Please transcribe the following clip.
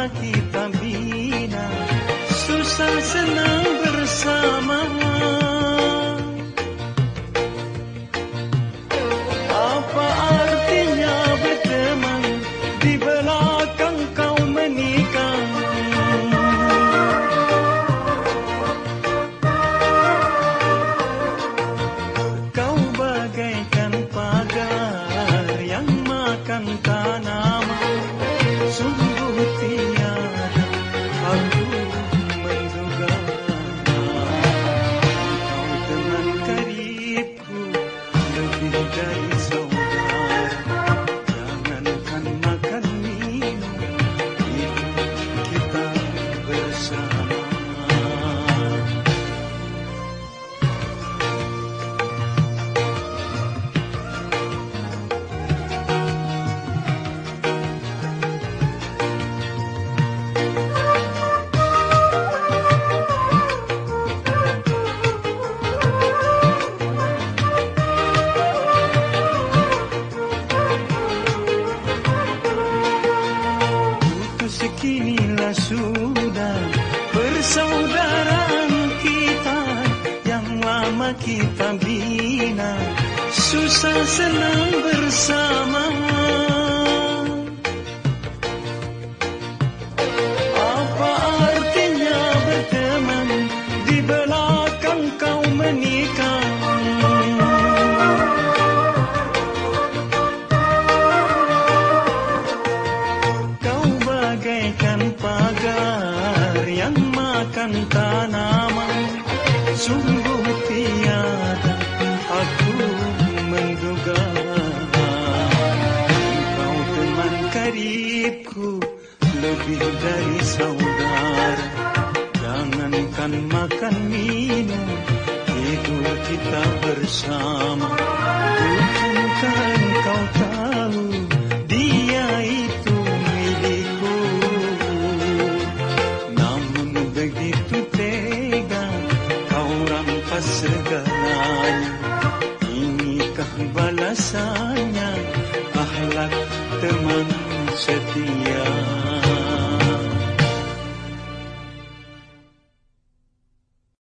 aquí bangga persaudaraan kita yang lama kita bina susah senang bersama. makan tanaman Sungguh tiada aku menduga Kau teman karibku lebih dari saudara Jangankan makan minum Tidur kita bersama Tuntunkan biasanya akhlak teman setia.